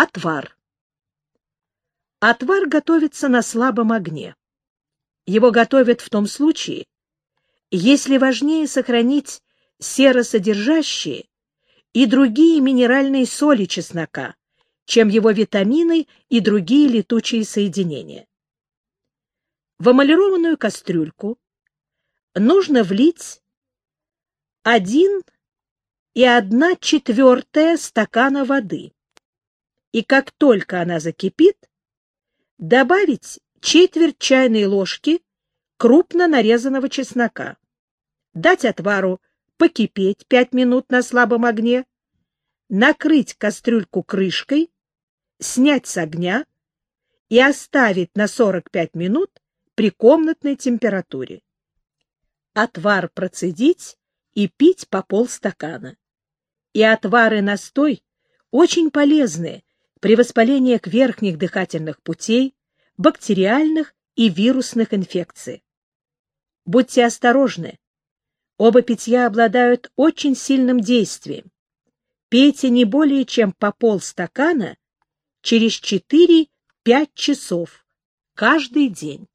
Отвар. Отвар готовится на слабом огне. Его готовят в том случае, если важнее сохранить серосодержащие и другие минеральные соли чеснока, чем его витамины и другие летучие соединения. В эмалированную кастрюльку нужно влить 1 и 1 четвертая стакана воды. И как только она закипит, добавить четверть чайной ложки крупно нарезанного чеснока, дать отвару покипеть 5 минут на слабом огне, накрыть кастрюльку крышкой, снять с огня и оставить на 45 минут при комнатной температуре. Отвар процедить и пить по полстакана. И отвар и настой очень полезны при воспалениях верхних дыхательных путей, бактериальных и вирусных инфекций. Будьте осторожны. Оба питья обладают очень сильным действием. Пейте не более чем по полстакана через 4-5 часов каждый день.